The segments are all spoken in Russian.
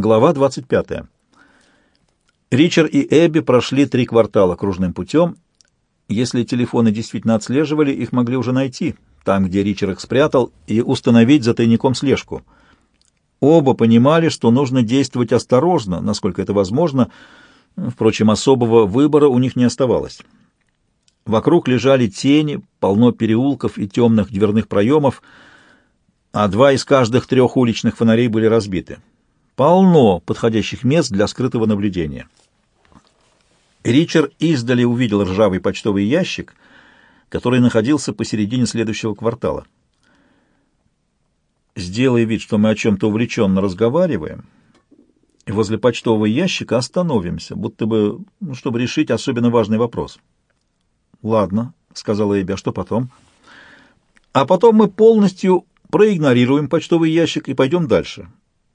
Глава 25. Ричард и Эбби прошли три квартала кружным путем. Если телефоны действительно отслеживали, их могли уже найти, там, где Ричард их спрятал, и установить за тайником слежку. Оба понимали, что нужно действовать осторожно, насколько это возможно, впрочем, особого выбора у них не оставалось. Вокруг лежали тени, полно переулков и темных дверных проемов, а два из каждых трех уличных фонарей были разбиты. Полно подходящих мест для скрытого наблюдения. Ричард издали увидел ржавый почтовый ящик, который находился посередине следующего квартала. Сделай вид, что мы о чем-то увлеченно разговариваем, и возле почтового ящика остановимся, будто бы, ну, чтобы решить особенно важный вопрос. «Ладно», — сказала Эбби, — «а что потом?» «А потом мы полностью проигнорируем почтовый ящик и пойдем дальше.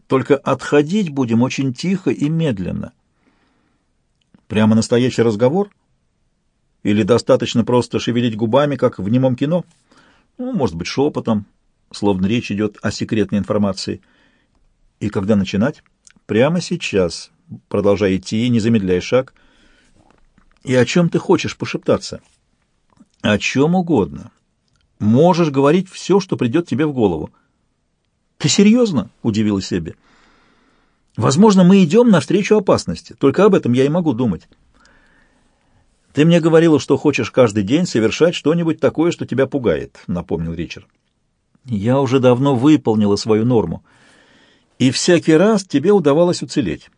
Только отходить будем очень тихо и медленно». «Прямо настоящий разговор? Или достаточно просто шевелить губами, как в немом кино? Ну, может быть, шепотом, словно речь идет о секретной информации. И когда начинать? Прямо сейчас, продолжая идти, не замедляя шаг. И о чем ты хочешь пошептаться?» О чем угодно. Можешь говорить все, что придет тебе в голову. Ты серьезно? Удивилась себе. Возможно, мы идем навстречу опасности. Только об этом я и могу думать. Ты мне говорила, что хочешь каждый день совершать что-нибудь такое, что тебя пугает, напомнил Ричард. Я уже давно выполнила свою норму. И всякий раз тебе удавалось уцелеть.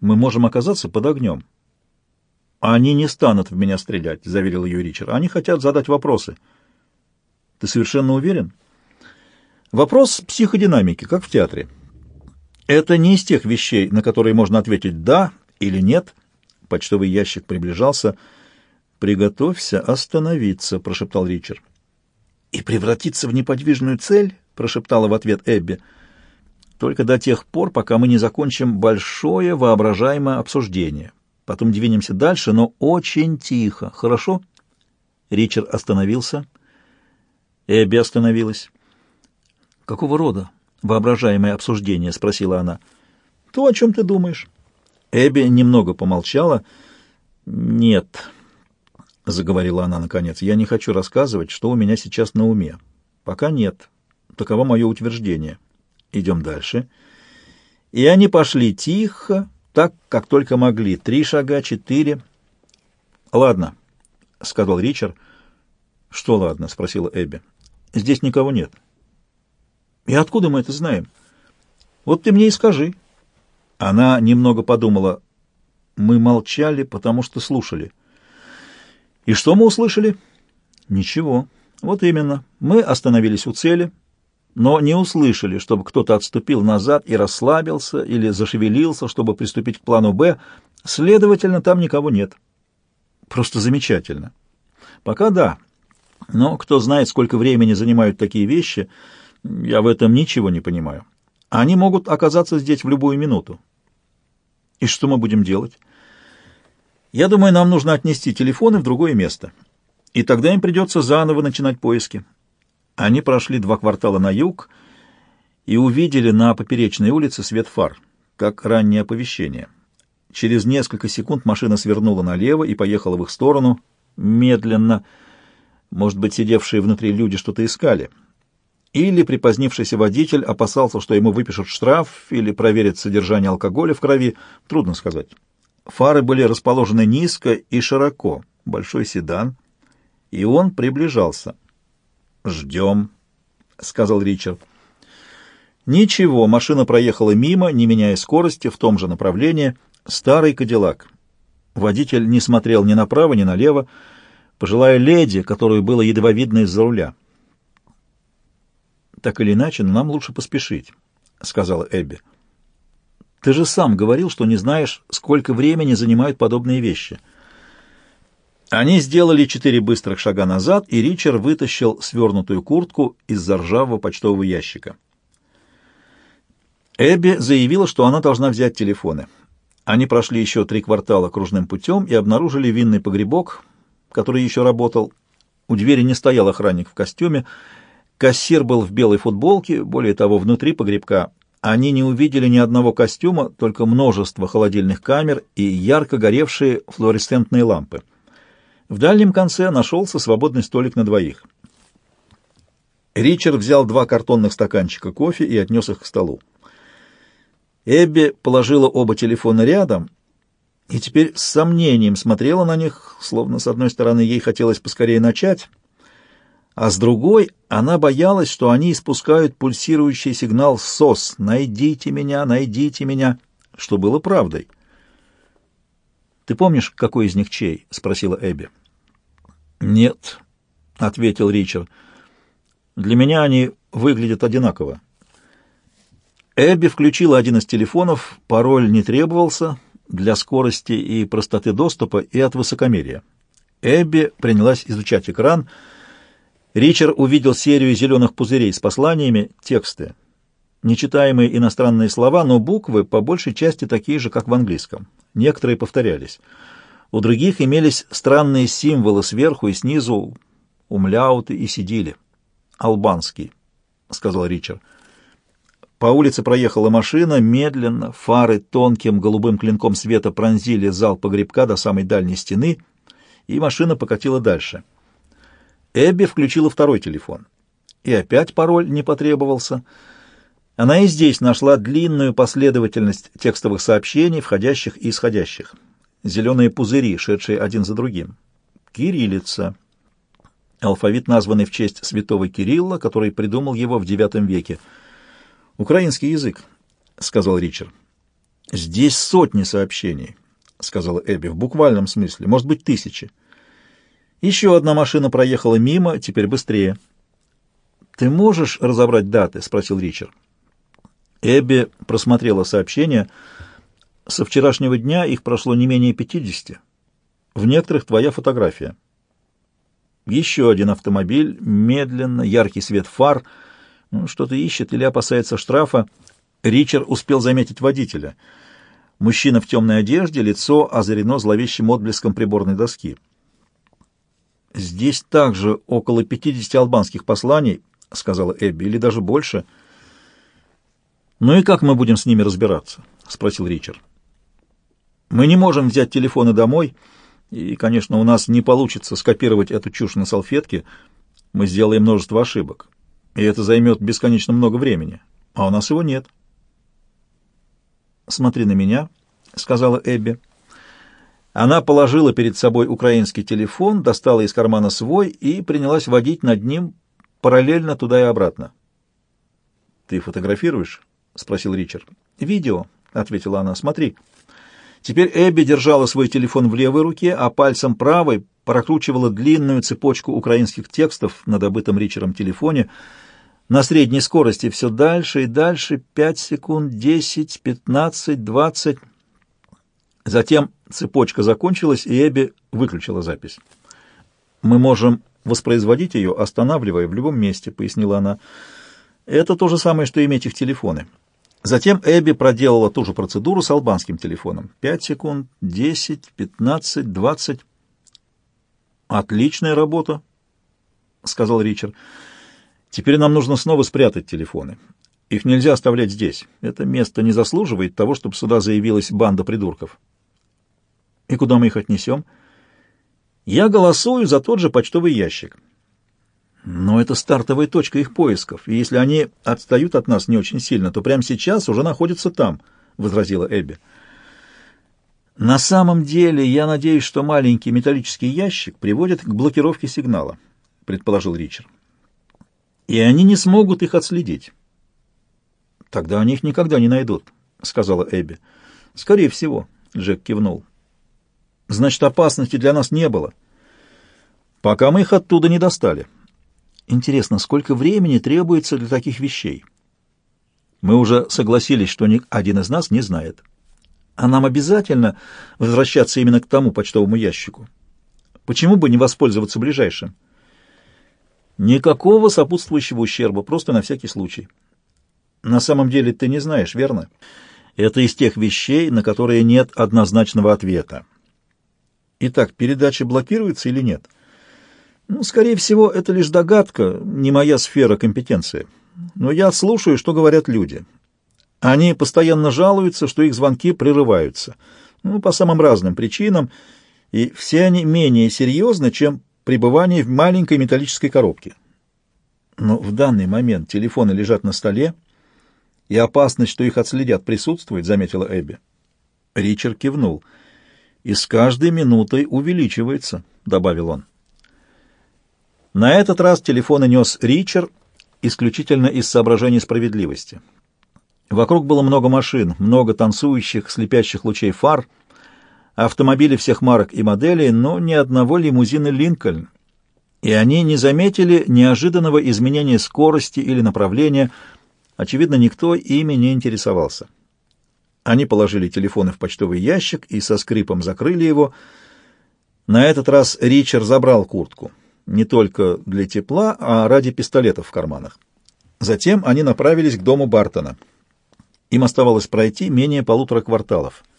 Мы можем оказаться под огнем. «Они не станут в меня стрелять», — заверил ее Ричард. «Они хотят задать вопросы». «Ты совершенно уверен?» «Вопрос психодинамики, как в театре. Это не из тех вещей, на которые можно ответить «да» или «нет». Почтовый ящик приближался. «Приготовься остановиться», — прошептал Ричард. «И превратиться в неподвижную цель?» — прошептала в ответ Эбби. «Только до тех пор, пока мы не закончим большое воображаемое обсуждение». Потом двинемся дальше, но очень тихо. Хорошо?» Ричард остановился. Эбби остановилась. «Какого рода воображаемое обсуждение?» — спросила она. «То, о чем ты думаешь». Эбби немного помолчала. «Нет», — заговорила она наконец, — «я не хочу рассказывать, что у меня сейчас на уме. Пока нет. Таково мое утверждение. Идем дальше». И они пошли тихо, так, как только могли. Три шага, четыре. «Ладно», — сказал Ричард. «Что ладно?» — спросила Эбби. «Здесь никого нет». «И откуда мы это знаем?» «Вот ты мне и скажи». Она немного подумала. «Мы молчали, потому что слушали». «И что мы услышали?» «Ничего. Вот именно. Мы остановились у цели» но не услышали, чтобы кто-то отступил назад и расслабился или зашевелился, чтобы приступить к плану «Б», следовательно, там никого нет. Просто замечательно. Пока да, но кто знает, сколько времени занимают такие вещи, я в этом ничего не понимаю. Они могут оказаться здесь в любую минуту. И что мы будем делать? Я думаю, нам нужно отнести телефоны в другое место. И тогда им придется заново начинать поиски. Они прошли два квартала на юг и увидели на поперечной улице свет фар, как раннее оповещение. Через несколько секунд машина свернула налево и поехала в их сторону, медленно. Может быть, сидевшие внутри люди что-то искали. Или припозднившийся водитель опасался, что ему выпишут штраф или проверят содержание алкоголя в крови, трудно сказать. Фары были расположены низко и широко, большой седан, и он приближался. «Ждем», — сказал Ричард. Ничего, машина проехала мимо, не меняя скорости, в том же направлении. Старый кадиллак. Водитель не смотрел ни направо, ни налево, пожилая леди, которую было едва видно из-за руля. «Так или иначе, нам лучше поспешить», — сказала Эбби. «Ты же сам говорил, что не знаешь, сколько времени занимают подобные вещи». Они сделали четыре быстрых шага назад, и Ричард вытащил свернутую куртку из ржавого почтового ящика. Эбби заявила, что она должна взять телефоны. Они прошли еще три квартала кружным путем и обнаружили винный погребок, который еще работал. У двери не стоял охранник в костюме. Кассир был в белой футболке, более того, внутри погребка они не увидели ни одного костюма, только множество холодильных камер и ярко горевшие флуоресцентные лампы. В дальнем конце нашелся свободный столик на двоих. Ричард взял два картонных стаканчика кофе и отнес их к столу. Эбби положила оба телефона рядом и теперь с сомнением смотрела на них, словно с одной стороны ей хотелось поскорее начать, а с другой она боялась, что они испускают пульсирующий сигнал СОС «Найдите меня, найдите меня», что было правдой. «Ты помнишь, какой из них чей?» — спросила Эбби. «Нет», — ответил Ричард. «Для меня они выглядят одинаково». Эбби включила один из телефонов, пароль не требовался для скорости и простоты доступа и от высокомерия. Эбби принялась изучать экран — Ричард увидел серию зеленых пузырей с посланиями, тексты. Нечитаемые иностранные слова, но буквы по большей части такие же, как в английском. Некоторые повторялись. У других имелись странные символы сверху и снизу, умляуты и сидили. «Албанский», — сказал Ричард. По улице проехала машина, медленно, фары тонким голубым клинком света пронзили зал погребка до самой дальней стены, и машина покатила дальше. Эбби включила второй телефон. И опять пароль не потребовался. Она и здесь нашла длинную последовательность текстовых сообщений, входящих и исходящих. Зеленые пузыри, шедшие один за другим. Кириллица. Алфавит, названный в честь святого Кирилла, который придумал его в IX веке. «Украинский язык», — сказал Ричард. «Здесь сотни сообщений», — сказала Эбби, — «в буквальном смысле, может быть, тысячи». Еще одна машина проехала мимо, теперь быстрее. «Ты можешь разобрать даты?» — спросил Ричард. Эбби просмотрела сообщение. Со вчерашнего дня их прошло не менее пятидесяти. В некоторых твоя фотография. Еще один автомобиль, медленно, яркий свет фар. Ну, что-то ищет или опасается штрафа. Ричард успел заметить водителя. Мужчина в темной одежде, лицо озарено зловещим отблеском приборной доски. «Здесь также около 50 албанских посланий», — сказала Эбби, — «или даже больше». «Ну и как мы будем с ними разбираться?» — спросил Ричард. «Мы не можем взять телефоны домой, и, конечно, у нас не получится скопировать эту чушь на салфетке. Мы сделаем множество ошибок, и это займет бесконечно много времени, а у нас его нет». «Смотри на меня», — сказала Эбби. Она положила перед собой украинский телефон, достала из кармана свой и принялась водить над ним параллельно туда и обратно. «Ты фотографируешь?» — спросил Ричард. «Видео», — ответила она. «Смотри». Теперь Эбби держала свой телефон в левой руке, а пальцем правой прокручивала длинную цепочку украинских текстов на добытом Ричардом телефоне на средней скорости все дальше и дальше, пять секунд, десять, пятнадцать, двадцать... Затем цепочка закончилась, и Эбби выключила запись. «Мы можем воспроизводить ее, останавливая в любом месте», — пояснила она. «Это то же самое, что иметь их телефоны». Затем Эбби проделала ту же процедуру с албанским телефоном. Пять секунд, десять, пятнадцать, двадцать. «Отличная работа», — сказал Ричард. «Теперь нам нужно снова спрятать телефоны. Их нельзя оставлять здесь. Это место не заслуживает того, чтобы сюда заявилась банда придурков». И куда мы их отнесем? Я голосую за тот же почтовый ящик. Но это стартовая точка их поисков, и если они отстают от нас не очень сильно, то прямо сейчас уже находятся там, — возразила Эбби. На самом деле, я надеюсь, что маленький металлический ящик приводит к блокировке сигнала, — предположил Ричард. И они не смогут их отследить. Тогда они их никогда не найдут, — сказала Эбби. Скорее всего, — Джек кивнул. Значит, опасности для нас не было. Пока мы их оттуда не достали. Интересно, сколько времени требуется для таких вещей? Мы уже согласились, что ни один из нас не знает. А нам обязательно возвращаться именно к тому почтовому ящику. Почему бы не воспользоваться ближайшим? Никакого сопутствующего ущерба, просто на всякий случай. На самом деле ты не знаешь, верно? Это из тех вещей, на которые нет однозначного ответа. Итак, передача блокируется или нет? Ну, скорее всего, это лишь догадка, не моя сфера компетенции. Но я слушаю, что говорят люди. Они постоянно жалуются, что их звонки прерываются, ну, по самым разным причинам, и все они менее серьезны, чем пребывание в маленькой металлической коробке. Но в данный момент телефоны лежат на столе, и опасность, что их отследят, присутствует, — заметила Эбби. Ричард кивнул. «И с каждой минутой увеличивается», — добавил он. На этот раз телефоны нес Ричард исключительно из соображений справедливости. Вокруг было много машин, много танцующих, слепящих лучей фар, автомобили всех марок и моделей, но ни одного лимузина «Линкольн», и они не заметили неожиданного изменения скорости или направления. Очевидно, никто ими не интересовался. Они положили телефоны в почтовый ящик и со скрипом закрыли его. На этот раз Ричард забрал куртку. Не только для тепла, а ради пистолетов в карманах. Затем они направились к дому Бартона. Им оставалось пройти менее полутора кварталов —